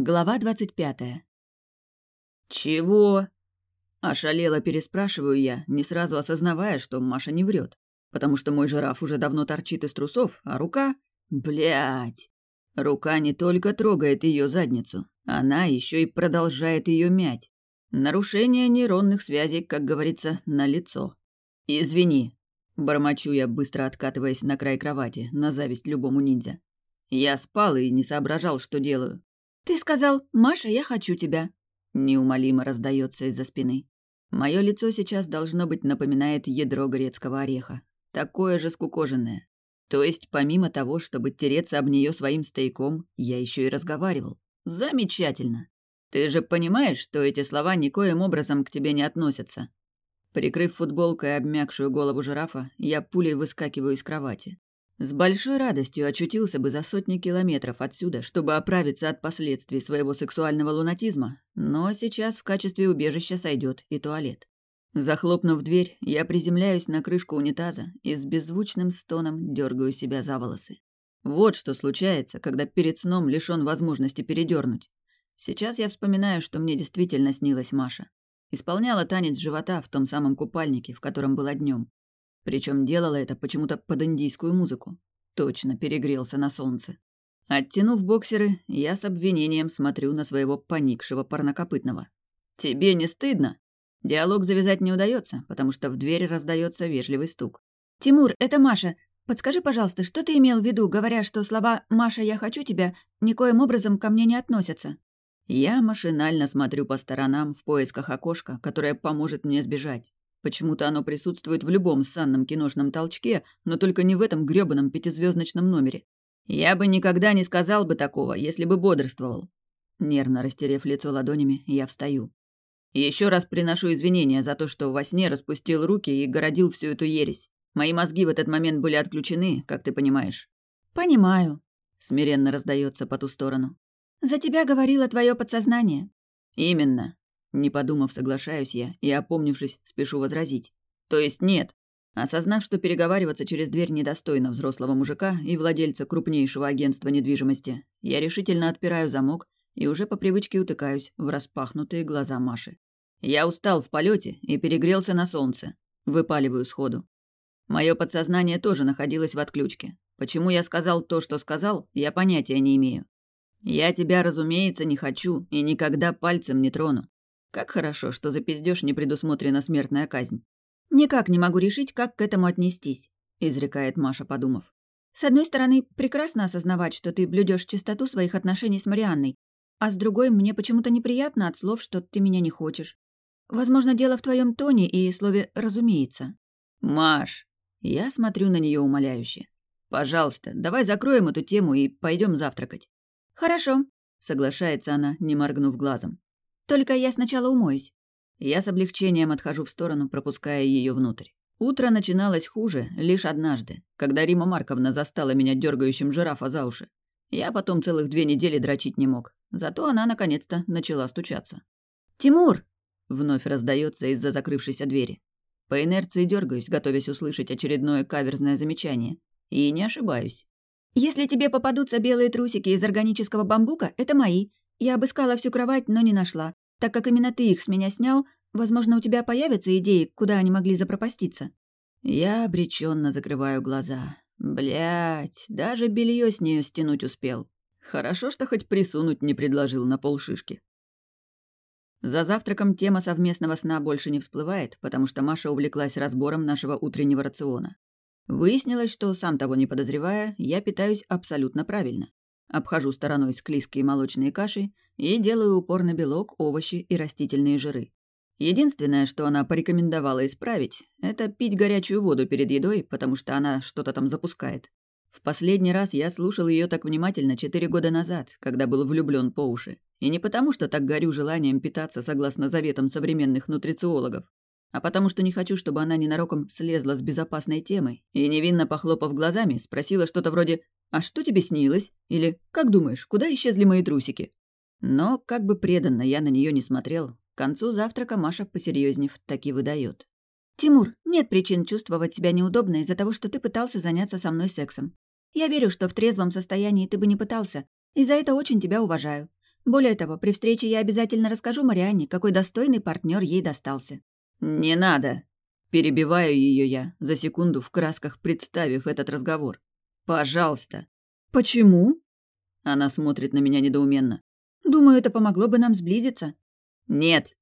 Глава двадцать пятая. «Чего?» Ошалело переспрашиваю я, не сразу осознавая, что Маша не врет, потому что мой жираф уже давно торчит из трусов, а рука... Блять! Рука не только трогает ее задницу, она еще и продолжает ее мять. Нарушение нейронных связей, как говорится, на лицо. «Извини», — бормочу я, быстро откатываясь на край кровати, на зависть любому ниндзя. Я спал и не соображал, что делаю. «Ты сказал, Маша, я хочу тебя», — неумолимо раздается из-за спины. Мое лицо сейчас, должно быть, напоминает ядро грецкого ореха. Такое же скукоженное. То есть, помимо того, чтобы тереться об нее своим стояком, я еще и разговаривал. Замечательно. Ты же понимаешь, что эти слова никоим образом к тебе не относятся. Прикрыв футболкой обмякшую голову жирафа, я пулей выскакиваю из кровати. С большой радостью очутился бы за сотни километров отсюда, чтобы оправиться от последствий своего сексуального лунатизма, но сейчас в качестве убежища сойдет и туалет. Захлопнув дверь, я приземляюсь на крышку унитаза и с беззвучным стоном дергаю себя за волосы. Вот что случается, когда перед сном лишён возможности передернуть. Сейчас я вспоминаю, что мне действительно снилась Маша. Исполняла танец живота в том самом купальнике, в котором была днем. Причем делала это почему-то под индийскую музыку. Точно перегрелся на солнце. Оттянув боксеры, я с обвинением смотрю на своего поникшего парнокопытного. «Тебе не стыдно?» Диалог завязать не удается, потому что в дверь раздается вежливый стук. «Тимур, это Маша. Подскажи, пожалуйста, что ты имел в виду, говоря, что слова «Маша, я хочу тебя» никоим образом ко мне не относятся?» Я машинально смотрю по сторонам в поисках окошка, которое поможет мне сбежать. Почему-то оно присутствует в любом санном киношном толчке, но только не в этом грёбаном пятизвездочном номере. Я бы никогда не сказал бы такого, если бы бодрствовал. Нервно растерев лицо ладонями, я встаю. Еще раз приношу извинения за то, что во сне распустил руки и городил всю эту ересь. Мои мозги в этот момент были отключены, как ты понимаешь. Понимаю. Смиренно раздается по ту сторону. За тебя говорило твое подсознание. Именно. Не подумав, соглашаюсь я и, опомнившись, спешу возразить. То есть нет. Осознав, что переговариваться через дверь недостойно взрослого мужика и владельца крупнейшего агентства недвижимости, я решительно отпираю замок и уже по привычке утыкаюсь в распахнутые глаза Маши. Я устал в полете и перегрелся на солнце. Выпаливаю сходу. Мое подсознание тоже находилось в отключке. Почему я сказал то, что сказал, я понятия не имею. Я тебя, разумеется, не хочу и никогда пальцем не трону. Как хорошо, что за пиздёж не предусмотрена смертная казнь. «Никак не могу решить, как к этому отнестись», — изрекает Маша, подумав. «С одной стороны, прекрасно осознавать, что ты блюдешь чистоту своих отношений с Марианной, а с другой, мне почему-то неприятно от слов, что ты меня не хочешь. Возможно, дело в твоем тоне и слове «разумеется». «Маш!» Я смотрю на нее умоляюще. «Пожалуйста, давай закроем эту тему и пойдем завтракать». «Хорошо», — соглашается она, не моргнув глазом. Только я сначала умоюсь». Я с облегчением отхожу в сторону, пропуская ее внутрь. Утро начиналось хуже лишь однажды, когда Рима Марковна застала меня дергающим жирафа за уши. Я потом целых две недели дрочить не мог. Зато она наконец-то начала стучаться. «Тимур!» — вновь раздается из-за закрывшейся двери. По инерции дергаюсь, готовясь услышать очередное каверзное замечание. И не ошибаюсь. «Если тебе попадутся белые трусики из органического бамбука, это мои. Я обыскала всю кровать, но не нашла. Так как именно ты их с меня снял, возможно, у тебя появятся идеи, куда они могли запропаститься». Я обреченно закрываю глаза. Блять, даже белье с нее стянуть успел. Хорошо, что хоть присунуть не предложил на полшишки. За завтраком тема совместного сна больше не всплывает, потому что Маша увлеклась разбором нашего утреннего рациона. Выяснилось, что, сам того не подозревая, я питаюсь абсолютно правильно. Обхожу стороной склизкие молочные каши и делаю упор на белок, овощи и растительные жиры. Единственное, что она порекомендовала исправить, это пить горячую воду перед едой, потому что она что-то там запускает. В последний раз я слушал ее так внимательно четыре года назад, когда был влюблен по уши. И не потому, что так горю желанием питаться согласно заветам современных нутрициологов, а потому что не хочу, чтобы она ненароком слезла с безопасной темы и, невинно похлопав глазами, спросила что-то вроде «А что тебе снилось?» или «Как думаешь, куда исчезли мои трусики?» Но, как бы преданно я на нее не смотрел, к концу завтрака Маша, посерьезнев, таки выдает. «Тимур, нет причин чувствовать себя неудобно из-за того, что ты пытался заняться со мной сексом. Я верю, что в трезвом состоянии ты бы не пытался, и за это очень тебя уважаю. Более того, при встрече я обязательно расскажу Марианне, какой достойный партнер ей достался». «Не надо!» Перебиваю ее я, за секунду в красках представив этот разговор. «Пожалуйста!» «Почему?» Она смотрит на меня недоуменно. «Думаю, это помогло бы нам сблизиться». «Нет!»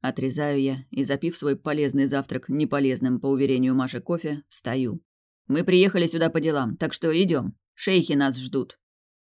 Отрезаю я и, запив свой полезный завтрак неполезным, по уверению Маши, кофе, встаю. «Мы приехали сюда по делам, так что идем. Шейхи нас ждут».